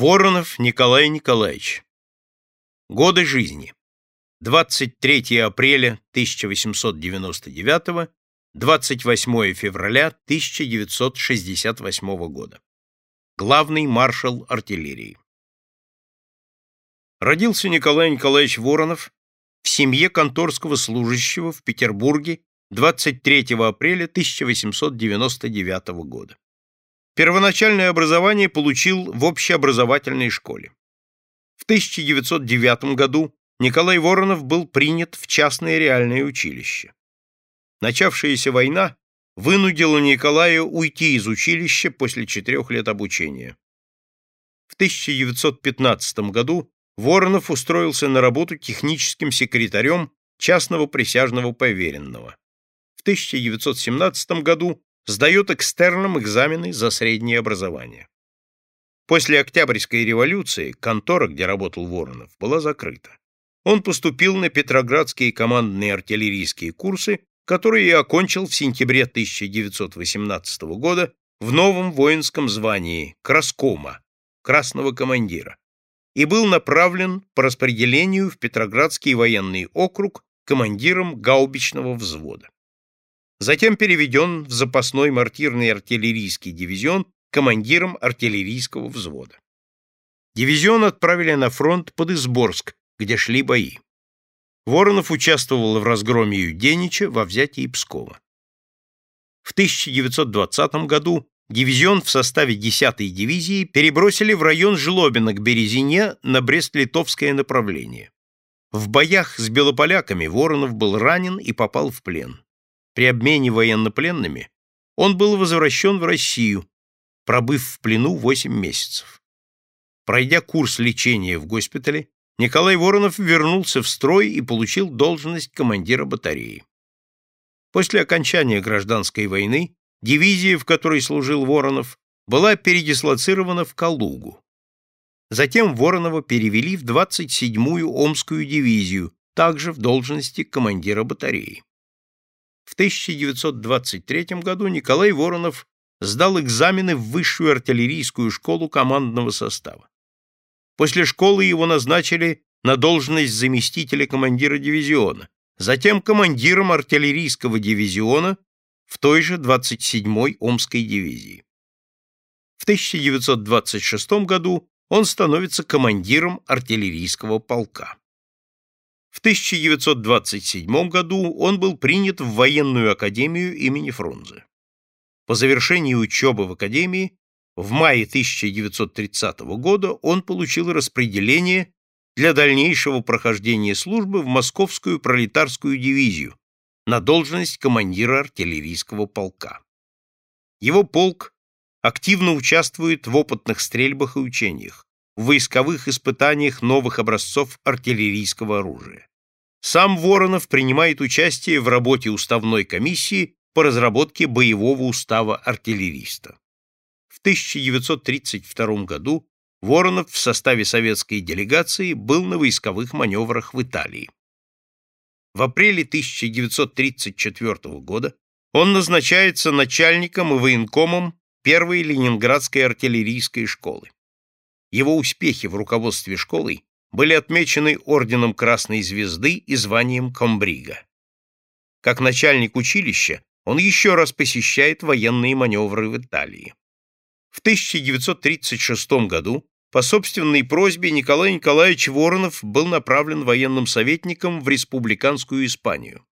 Воронов Николай Николаевич. Годы жизни. 23 апреля 1899, 28 февраля 1968 года. Главный маршал артиллерии. Родился Николай Николаевич Воронов в семье конторского служащего в Петербурге 23 апреля 1899 года. Первоначальное образование получил в общеобразовательной школе. В 1909 году Николай Воронов был принят в частное реальное училище. Начавшаяся война вынудила Николая уйти из училища после четырех лет обучения. В 1915 году Воронов устроился на работу техническим секретарем частного присяжного поверенного. В 1917 году сдает экстерном экзамены за среднее образование. После Октябрьской революции контора, где работал Воронов, была закрыта. Он поступил на Петроградские командные артиллерийские курсы, которые и окончил в сентябре 1918 года в новом воинском звании Краскома, красного командира, и был направлен по распределению в Петроградский военный округ командиром гаубичного взвода затем переведен в запасной мортирный артиллерийский дивизион командиром артиллерийского взвода. Дивизион отправили на фронт под Изборск, где шли бои. Воронов участвовал в разгроме Юденича во взятии Пскова. В 1920 году дивизион в составе 10-й дивизии перебросили в район Жлобина к Березине на Брест-Литовское направление. В боях с белополяками Воронов был ранен и попал в плен. При обмене военнопленными он был возвращен в Россию, пробыв в плену 8 месяцев. Пройдя курс лечения в госпитале, Николай Воронов вернулся в строй и получил должность командира батареи. После окончания гражданской войны дивизия, в которой служил Воронов, была передислоцирована в Калугу. Затем Воронова перевели в 27-ю Омскую дивизию, также в должности командира батареи. В 1923 году Николай Воронов сдал экзамены в высшую артиллерийскую школу командного состава. После школы его назначили на должность заместителя командира дивизиона, затем командиром артиллерийского дивизиона в той же 27-й Омской дивизии. В 1926 году он становится командиром артиллерийского полка. В 1927 году он был принят в военную академию имени Фрунзе. По завершении учебы в академии в мае 1930 года он получил распределение для дальнейшего прохождения службы в Московскую пролетарскую дивизию на должность командира артиллерийского полка. Его полк активно участвует в опытных стрельбах и учениях, в войсковых испытаниях новых образцов артиллерийского оружия. Сам Воронов принимает участие в работе уставной комиссии по разработке боевого устава артиллериста. В 1932 году Воронов в составе советской делегации был на войсковых маневрах в Италии. В апреле 1934 года он назначается начальником и военкомом первой Ленинградской артиллерийской школы. Его успехи в руководстве школой были отмечены орденом Красной Звезды и званием комбрига. Как начальник училища он еще раз посещает военные маневры в Италии. В 1936 году по собственной просьбе Николай Николаевич Воронов был направлен военным советником в республиканскую Испанию.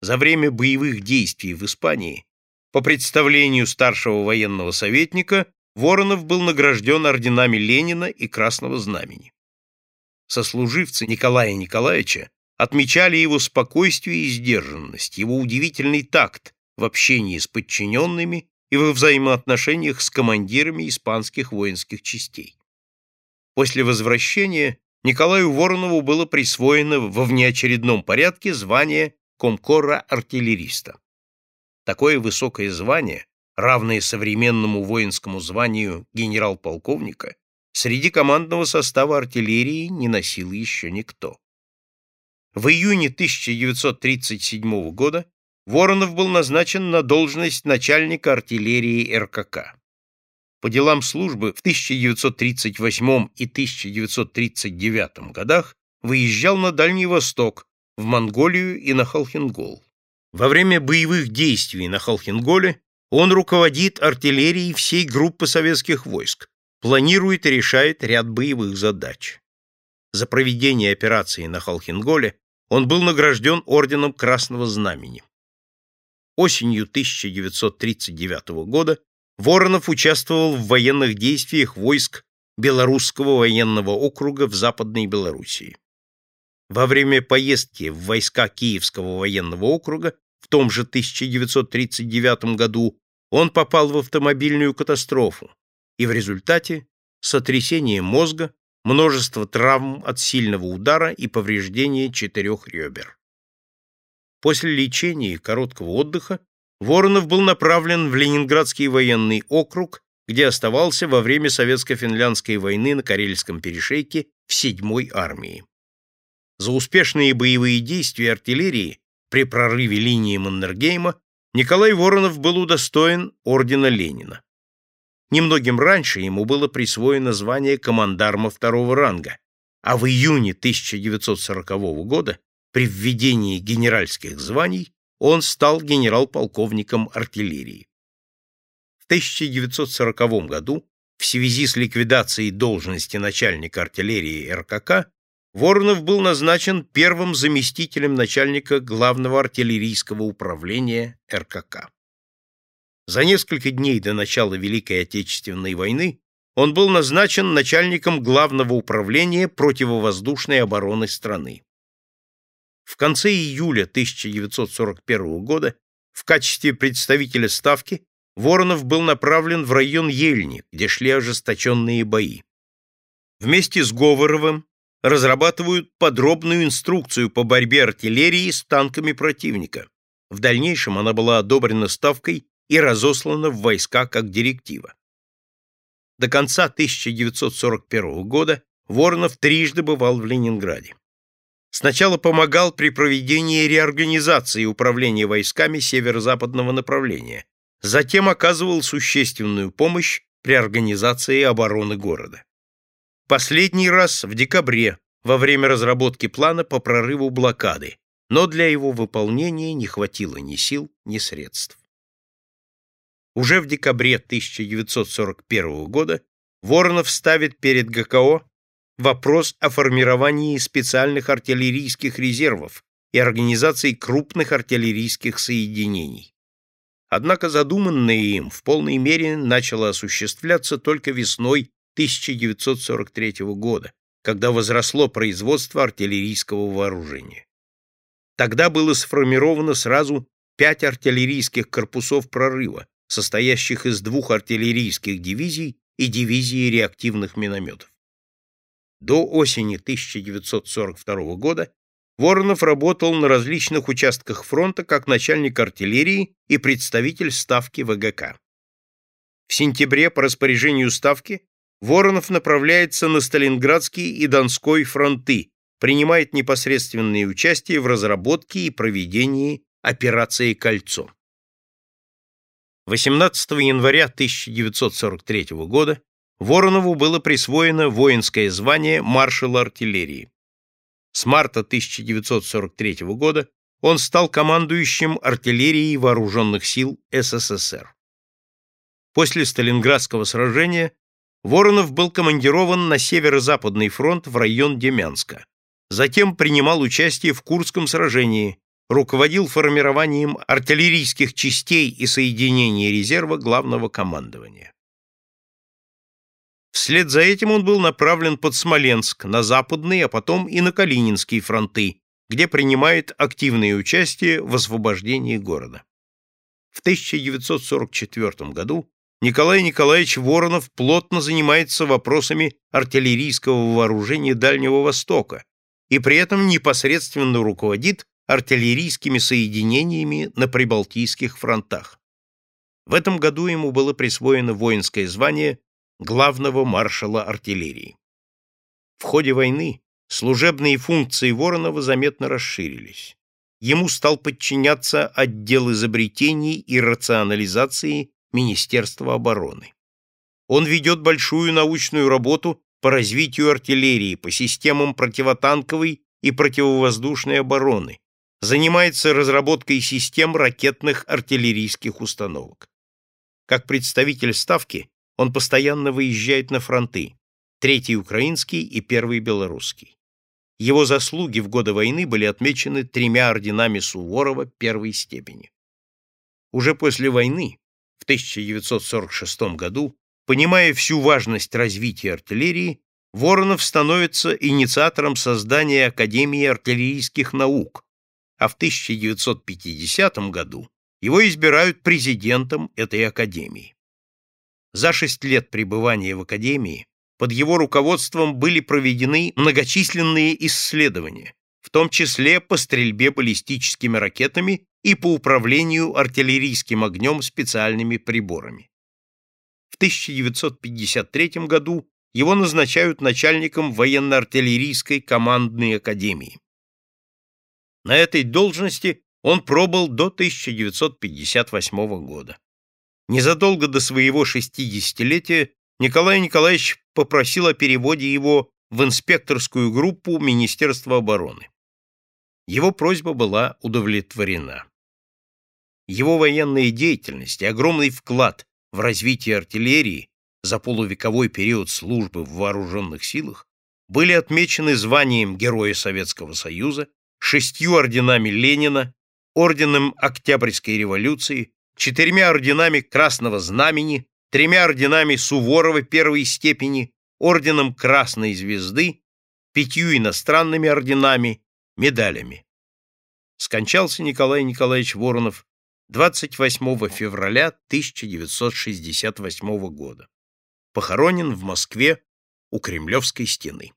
За время боевых действий в Испании, по представлению старшего военного советника, Воронов был награжден орденами Ленина и Красного Знамени. Сослуживцы Николая Николаевича отмечали его спокойствие и сдержанность, его удивительный такт в общении с подчиненными и во взаимоотношениях с командирами испанских воинских частей. После возвращения Николаю Воронову было присвоено во внеочередном порядке звание комкора-артиллериста. Такое высокое звание равное современному воинскому званию генерал-полковника, среди командного состава артиллерии не носил еще никто. В июне 1937 года Воронов был назначен на должность начальника артиллерии РКК. по делам службы в 1938 и 1939 годах выезжал на Дальний Восток, в Монголию и на Халхингол. Во время боевых действий на Халхинголе он руководит артиллерией всей группы советских войск, планирует и решает ряд боевых задач. За проведение операции на Халхинголе он был награжден орденом Красного Знамени. Осенью 1939 года Воронов участвовал в военных действиях войск Белорусского военного округа в Западной Белоруссии. Во время поездки в войска Киевского военного округа в том же 1939 году он попал в автомобильную катастрофу и в результате сотрясение мозга, множество травм от сильного удара и повреждения четырех ребер. После лечения и короткого отдыха Воронов был направлен в Ленинградский военный округ, где оставался во время Советско-финляндской войны на Карельском перешейке в 7-й армии. За успешные боевые действия артиллерии при прорыве линии Маннергейма Николай Воронов был удостоен ордена Ленина. Немногим раньше ему было присвоено звание командарма второго ранга, а в июне 1940 года при введении генеральских званий он стал генерал-полковником артиллерии. В 1940 году в связи с ликвидацией должности начальника артиллерии РКК Воронов был назначен первым заместителем начальника главного артиллерийского управления РКК. За несколько дней до начала Великой Отечественной войны он был назначен начальником главного управления противовоздушной обороны страны. В конце июля 1941 года в качестве представителя Ставки Воронов был направлен в район Ельни, где шли ожесточенные бои. Вместе с Говоровым разрабатывают подробную инструкцию по борьбе артиллерии с танками противника. В дальнейшем она была одобрена Ставкой и разослана в войска как директива. До конца 1941 года Воронов трижды бывал в Ленинграде. Сначала помогал при проведении реорганизации управления войсками северо-западного направления, затем оказывал существенную помощь при организации обороны города. Последний раз в декабре, во время разработки плана по прорыву блокады, но для его выполнения не хватило ни сил, ни средств. Уже в декабре 1941 года Воронов ставит перед ГКО вопрос о формировании специальных артиллерийских резервов и организации крупных артиллерийских соединений. Однако задуманное им в полной мере начало осуществляться только весной 1943 года, когда возросло производство артиллерийского вооружения. Тогда было сформировано сразу пять артиллерийских корпусов прорыва, состоящих из двух артиллерийских дивизий и дивизии реактивных минометов. До осени 1942 года Воронов работал на различных участках фронта как начальник артиллерии и представитель Ставки ВГК. В сентябре по распоряжению Ставки Воронов направляется на Сталинградский и Донской фронты, принимает непосредственное участие в разработке и проведении операции «Кольцо». 18 января 1943 года Воронову было присвоено воинское звание маршала артиллерии. С марта 1943 года он стал командующим артиллерией вооруженных сил СССР. После Сталинградского сражения Воронов был командирован на северо-западный фронт в район Демянска. Затем принимал участие в Курском сражении, руководил формированием артиллерийских частей и соединений резерва главного командования. Вслед за этим он был направлен под Смоленск, на Западный, а потом и на Калининские фронты, где принимает активное участие в освобождении города. В 1944 году Николай Николаевич Воронов плотно занимается вопросами артиллерийского вооружения Дальнего Востока и при этом непосредственно руководит артиллерийскими соединениями на Прибалтийских фронтах. В этом году ему было присвоено воинское звание главного маршала артиллерии. В ходе войны служебные функции Воронова заметно расширились. Ему стал подчиняться отдел изобретений и рационализации Министерства обороны. Он ведет большую научную работу по развитию артиллерии, по системам противотанковой и противовоздушной обороны, занимается разработкой систем ракетных артиллерийских установок. Как представитель Ставки он постоянно выезжает на фронты, Третий Украинский и Первый Белорусский. Его заслуги в годы войны были отмечены тремя орденами Суворова первой степени. Уже после войны, в 1946 году, понимая всю важность развития артиллерии, Воронов становится инициатором создания Академии артиллерийских наук, а в 1950 году его избирают президентом этой академии. За шесть лет пребывания в академии под его руководством были проведены многочисленные исследования, в том числе по стрельбе баллистическими ракетами и по управлению артиллерийским огнем специальными приборами. В 1953 году его назначают начальником военно-артиллерийской командной академии. На этой должности он пробыл до 1958 года. Незадолго до своего шестидесятилетия Николай Николаевич попросил о переводе его в инспекторскую группу Министерства обороны. Его просьба была удовлетворена. Его военная деятельность и огромный вклад в развитие артиллерии за полувековой период службы в вооруженных силах были отмечены званием Героя Советского Союза, шестью орденами Ленина, орденом Октябрьской революции, четырьмя орденами Красного Знамени, тремя орденами Суворова первой степени, орденом Красной Звезды, пятью иностранными орденами, медалями. Скончался Николай Николаевич Воронов 28 февраля 1968 года. Похоронен в Москве у Кремлевской стены.